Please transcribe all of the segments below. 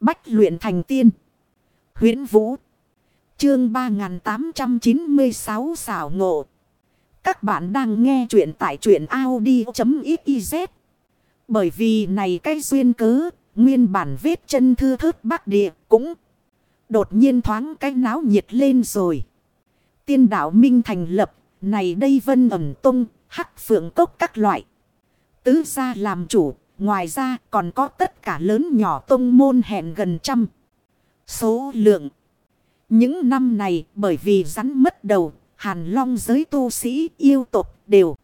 Bách luyện thành tiên. huyễn Vũ. Chương 3896 xảo ngộ. Các bạn đang nghe truyện tại truyện Audi.xyz. Bởi vì này cái duyên cớ, nguyên bản vết chân thư thớt bắc địa cũng đột nhiên thoáng cái náo nhiệt lên rồi. Tiên đạo Minh thành lập, này đây vân ẩm tung, hắc phượng cốc các loại. Tứ gia làm chủ, ngoài ra còn có tất cả lớn nhỏ tông môn hẹn gần trăm. Số lượng. Những năm này bởi vì rắn mất đầu, hàn long giới tu sĩ yêu tộc đều.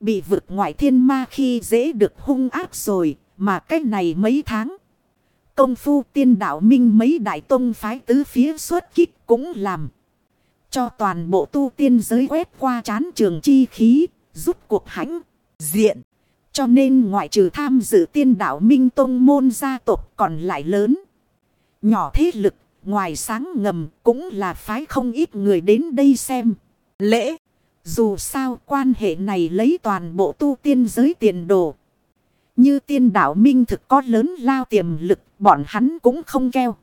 Bị vực ngoại thiên ma khi dễ được hung ác rồi, mà cách này mấy tháng. Công phu tiên đạo minh mấy đại tông phái tứ phía xuất kích cũng làm. Cho toàn bộ tu tiên giới quét qua chán trường chi khí, giúp cuộc hãnh, diện. Cho nên ngoại trừ tham dự tiên đạo minh tông môn gia tộc còn lại lớn. Nhỏ thế lực, ngoài sáng ngầm cũng là phái không ít người đến đây xem. Lễ, dù sao quan hệ này lấy toàn bộ tu tiên giới tiền đồ. Như tiên đạo minh thực có lớn lao tiềm lực, bọn hắn cũng không keo.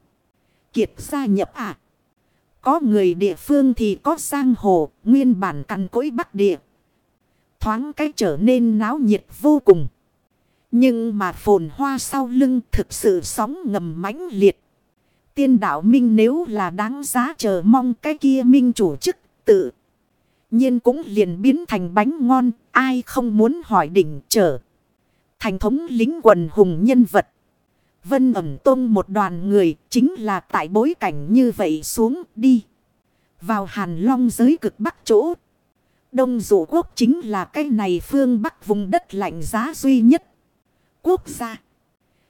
Kiệt gia nhập à. Có người địa phương thì có sang hồ, nguyên bản căn cối bắc địa. Thoáng cái trở nên náo nhiệt vô cùng. Nhưng mà phồn hoa sau lưng thực sự sóng ngầm mãnh liệt. Tiên đạo minh nếu là đáng giá chờ mong cái kia minh chủ chức tự. nhiên cũng liền biến thành bánh ngon, ai không muốn hỏi đỉnh trở. Thành thống lính quần hùng nhân vật. Vân ẩm tôn một đoàn người chính là tại bối cảnh như vậy xuống đi. Vào hàn long giới cực bắc chỗ. Đông dụ quốc chính là cái này phương bắc vùng đất lạnh giá duy nhất. Quốc gia.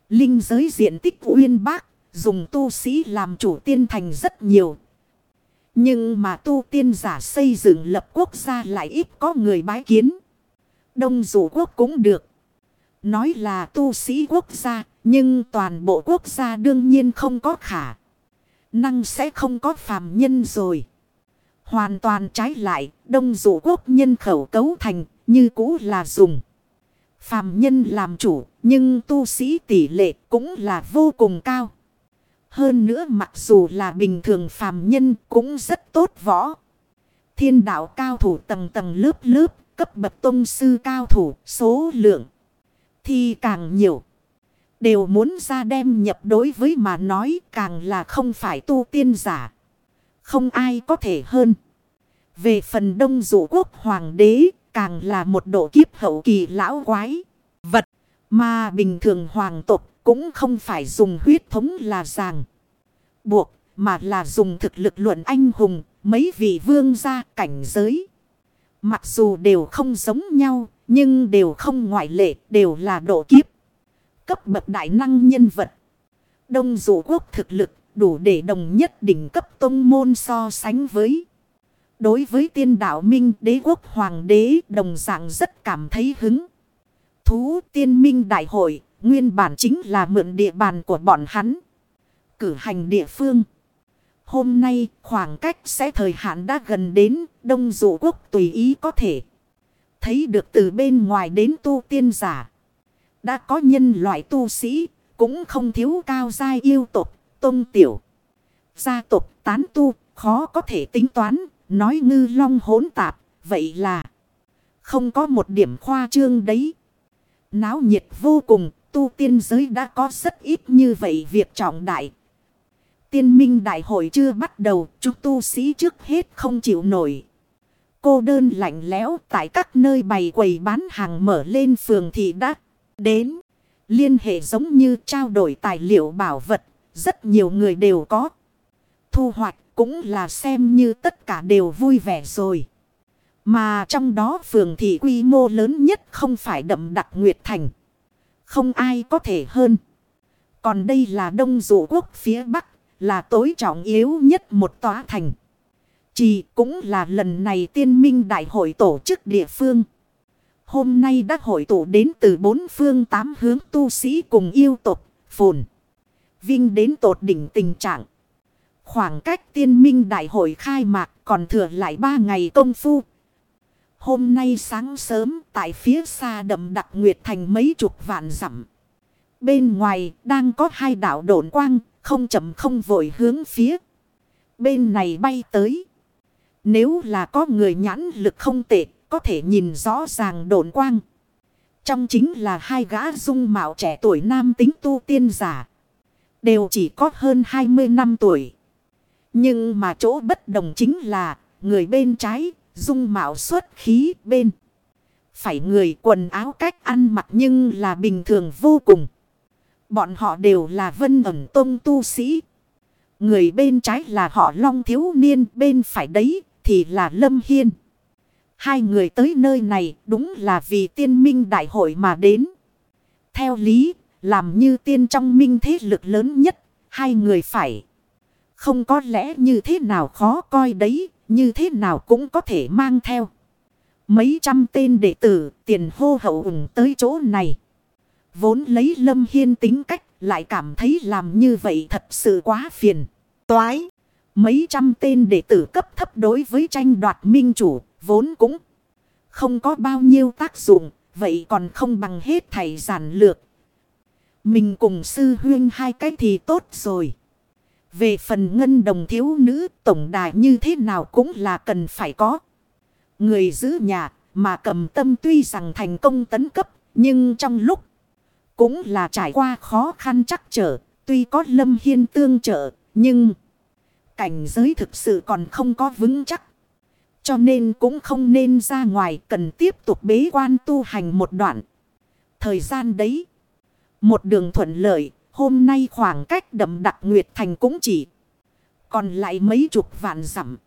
Linh giới diện tích uyên bác. Dùng tu sĩ làm chủ tiên thành rất nhiều. Nhưng mà tu tiên giả xây dựng lập quốc gia lại ít có người bái kiến. Đông dụ quốc cũng được. Nói là tu sĩ quốc gia. Nhưng toàn bộ quốc gia đương nhiên không có khả. Năng sẽ không có phàm nhân rồi. Hoàn toàn trái lại, đông dụ quốc nhân khẩu cấu thành, như cũ là dùng. Phàm nhân làm chủ, nhưng tu sĩ tỷ lệ cũng là vô cùng cao. Hơn nữa mặc dù là bình thường phàm nhân cũng rất tốt võ. Thiên đạo cao thủ tầng tầng lớp lớp, cấp bậc tôn sư cao thủ, số lượng thì càng nhiều. Đều muốn ra đem nhập đối với mà nói càng là không phải tu tiên giả. Không ai có thể hơn. Về phần đông dụ quốc hoàng đế, càng là một độ kiếp hậu kỳ lão quái. Vật mà bình thường hoàng tộc cũng không phải dùng huyết thống là ràng. Buộc mà là dùng thực lực luận anh hùng, mấy vị vương gia cảnh giới. Mặc dù đều không giống nhau, nhưng đều không ngoại lệ, đều là độ kiếp. Cấp bậc đại năng nhân vật. Đông dụ quốc thực lực đủ để đồng nhất đỉnh cấp tông môn so sánh với. Đối với tiên đạo minh đế quốc hoàng đế đồng dạng rất cảm thấy hứng. Thú tiên minh đại hội nguyên bản chính là mượn địa bàn của bọn hắn. Cử hành địa phương. Hôm nay khoảng cách sẽ thời hạn đã gần đến đông dụ quốc tùy ý có thể. Thấy được từ bên ngoài đến tu tiên giả. Đã có nhân loại tu sĩ cũng không thiếu cao giai yêu tục, tôn tiểu. Gia tục tán tu khó có thể tính toán Nói ngư long hỗn tạp, vậy là không có một điểm khoa trương đấy. Náo nhiệt vô cùng, tu tiên giới đã có rất ít như vậy việc trọng đại. Tiên minh đại hội chưa bắt đầu, chúng tu sĩ trước hết không chịu nổi. Cô đơn lạnh lẽo tại các nơi bày quầy bán hàng mở lên phường thị đã đến. Liên hệ giống như trao đổi tài liệu bảo vật, rất nhiều người đều có. Thu hoạch cũng là xem như tất cả đều vui vẻ rồi. Mà trong đó phường thị quy mô lớn nhất không phải đậm đặc Nguyệt Thành. Không ai có thể hơn. Còn đây là đông dụ quốc phía Bắc, là tối trọng yếu nhất một tòa thành. Chỉ cũng là lần này tiên minh đại hội tổ chức địa phương. Hôm nay đã hội tụ đến từ bốn phương tám hướng tu sĩ cùng yêu tục, phồn. Vinh đến tột đỉnh tình trạng. Khoảng cách tiên minh đại hội khai mạc còn thừa lại ba ngày công phu. Hôm nay sáng sớm tại phía xa đầm đặc nguyệt thành mấy chục vạn dặm Bên ngoài đang có hai đảo độn quang, không chậm không vội hướng phía. Bên này bay tới. Nếu là có người nhãn lực không tệ, có thể nhìn rõ ràng độn quang. Trong chính là hai gã dung mạo trẻ tuổi nam tính tu tiên giả. Đều chỉ có hơn 20 năm tuổi. Nhưng mà chỗ bất đồng chính là người bên trái dung mạo xuất khí bên. Phải người quần áo cách ăn mặc nhưng là bình thường vô cùng. Bọn họ đều là vân ẩn tông tu sĩ. Người bên trái là họ long thiếu niên bên phải đấy thì là lâm hiên. Hai người tới nơi này đúng là vì tiên minh đại hội mà đến. Theo lý, làm như tiên trong minh thế lực lớn nhất, hai người phải. Không có lẽ như thế nào khó coi đấy, như thế nào cũng có thể mang theo. Mấy trăm tên đệ tử tiền hô hậu ủng tới chỗ này. Vốn lấy lâm hiên tính cách lại cảm thấy làm như vậy thật sự quá phiền. Toái. Mấy trăm tên đệ tử cấp thấp đối với tranh đoạt minh chủ vốn cũng không có bao nhiêu tác dụng. Vậy còn không bằng hết thầy giản lược. Mình cùng sư huyên hai cái thì tốt rồi. Về phần ngân đồng thiếu nữ, tổng đài như thế nào cũng là cần phải có. Người giữ nhà mà cầm tâm tuy rằng thành công tấn cấp, nhưng trong lúc cũng là trải qua khó khăn chắc trở. Tuy có lâm hiên tương trợ, nhưng cảnh giới thực sự còn không có vững chắc. Cho nên cũng không nên ra ngoài cần tiếp tục bế quan tu hành một đoạn. Thời gian đấy. Một đường thuận lợi. Hôm nay khoảng cách đậm đặc Nguyệt Thành cũng chỉ. Còn lại mấy chục vạn dặm.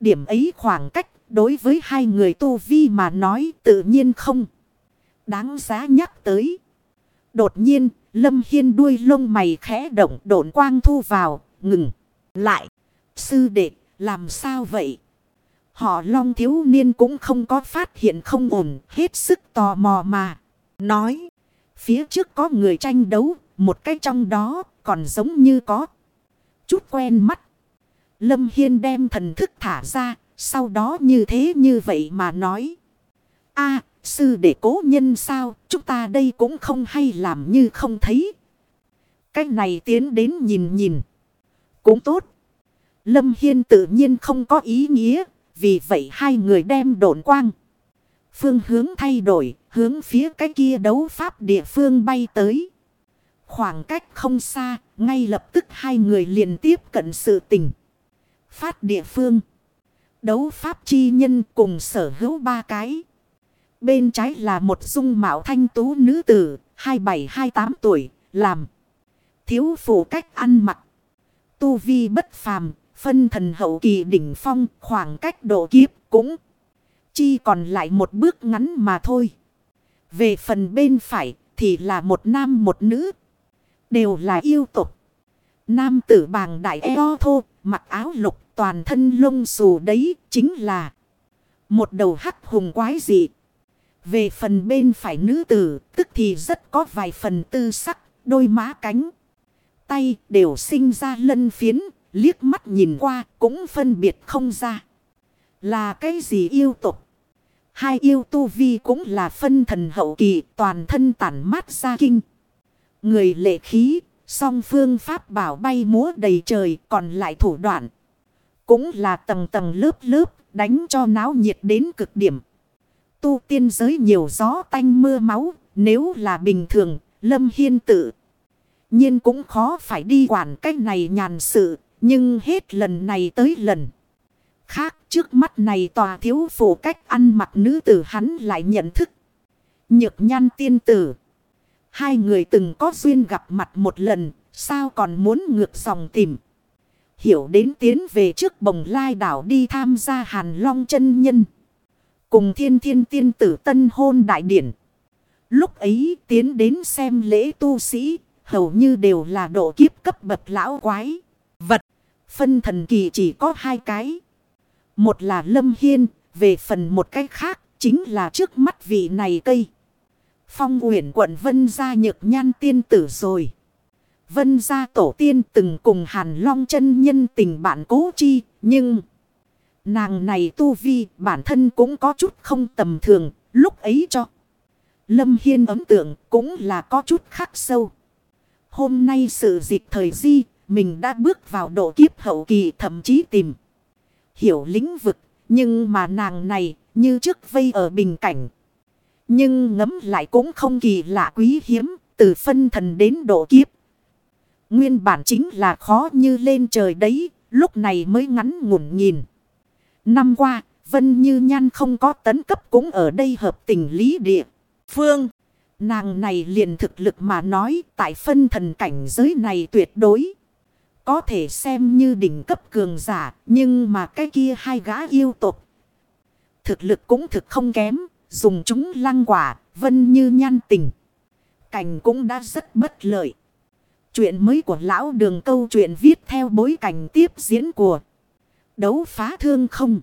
Điểm ấy khoảng cách đối với hai người tu vi mà nói tự nhiên không. Đáng giá nhắc tới. Đột nhiên, Lâm Hiên đuôi lông mày khẽ động độn quang thu vào, ngừng. Lại, sư đệ, làm sao vậy? Họ long thiếu niên cũng không có phát hiện không ổn, hết sức tò mò mà. Nói, phía trước có người tranh đấu, một cái trong đó còn giống như có chút quen mắt. Lâm Hiên đem thần thức thả ra, sau đó như thế như vậy mà nói. a sư để cố nhân sao, chúng ta đây cũng không hay làm như không thấy. Cái này tiến đến nhìn nhìn. Cũng tốt. Lâm Hiên tự nhiên không có ý nghĩa, vì vậy hai người đem độn quang. Phương hướng thay đổi, hướng phía cái kia đấu pháp địa phương bay tới. Khoảng cách không xa, ngay lập tức hai người liền tiếp cận sự tình. Phát địa phương. Đấu pháp chi nhân cùng sở hữu ba cái. Bên trái là một dung mạo thanh tú nữ tử, 27-28 tuổi, làm. Thiếu phụ cách ăn mặc. Tu vi bất phàm, phân thần hậu kỳ đỉnh phong, khoảng cách độ kiếp cũng. Chi còn lại một bước ngắn mà thôi. Về phần bên phải thì là một nam một nữ. Đều là yêu tục. Nam tử bàng đại eo thô, mặc áo lục toàn thân lông xù đấy chính là một đầu hắc hùng quái dị. Về phần bên phải nữ tử, tức thì rất có vài phần tư sắc, đôi má cánh. Tay đều sinh ra lân phiến, liếc mắt nhìn qua cũng phân biệt không ra. Là cái gì yêu tục? Hai yêu tu vi cũng là phân thần hậu kỳ toàn thân tản mát ra kinh. Người lệ khí, song phương pháp bảo bay múa đầy trời còn lại thủ đoạn. Cũng là tầng tầng lớp lớp đánh cho náo nhiệt đến cực điểm. Tu tiên giới nhiều gió tanh mưa máu, nếu là bình thường, Lâm Hiên tự. nhiên cũng khó phải đi quản cái này nhàn sự, nhưng hết lần này tới lần. Khác trước mắt này tòa thiếu phụ cách ăn mặc nữ tử hắn lại nhận thức. Nhược nhan tiên tử. Hai người từng có duyên gặp mặt một lần, sao còn muốn ngược dòng tìm. Hiểu đến tiến về trước bồng lai đảo đi tham gia hàn long chân nhân. Cùng thiên thiên tiên tử tân hôn đại điển. Lúc ấy tiến đến xem lễ tu sĩ, hầu như đều là độ kiếp cấp bậc lão quái. Vật, phân thần kỳ chỉ có hai cái. Một là lâm hiên, về phần một cái khác, chính là trước mắt vị này cây. Phong uyển quận Vân gia nhược nhan tiên tử rồi. Vân gia tổ tiên từng cùng Hàn Long chân nhân tình bạn cố chi, nhưng... Nàng này tu vi bản thân cũng có chút không tầm thường, lúc ấy cho. Lâm Hiên ấn tượng cũng là có chút khắc sâu. Hôm nay sự dịch thời di, mình đã bước vào độ kiếp hậu kỳ thậm chí tìm. Hiểu lĩnh vực, nhưng mà nàng này như trước vây ở bình cảnh. Nhưng ngấm lại cũng không kỳ lạ quý hiếm, từ phân thần đến độ kiếp. Nguyên bản chính là khó như lên trời đấy, lúc này mới ngắn ngủn nhìn. Năm qua, Vân Như Nhan không có tấn cấp cũng ở đây hợp tình lý địa. Phương, nàng này liền thực lực mà nói tại phân thần cảnh giới này tuyệt đối. Có thể xem như đỉnh cấp cường giả, nhưng mà cái kia hai gã yêu tục. Thực lực cũng thực không kém, dùng chúng lăng quả, Vân Như Nhan tình. Cảnh cũng đã rất bất lợi. Chuyện mới của lão đường câu chuyện viết theo bối cảnh tiếp diễn của đấu phá thương không.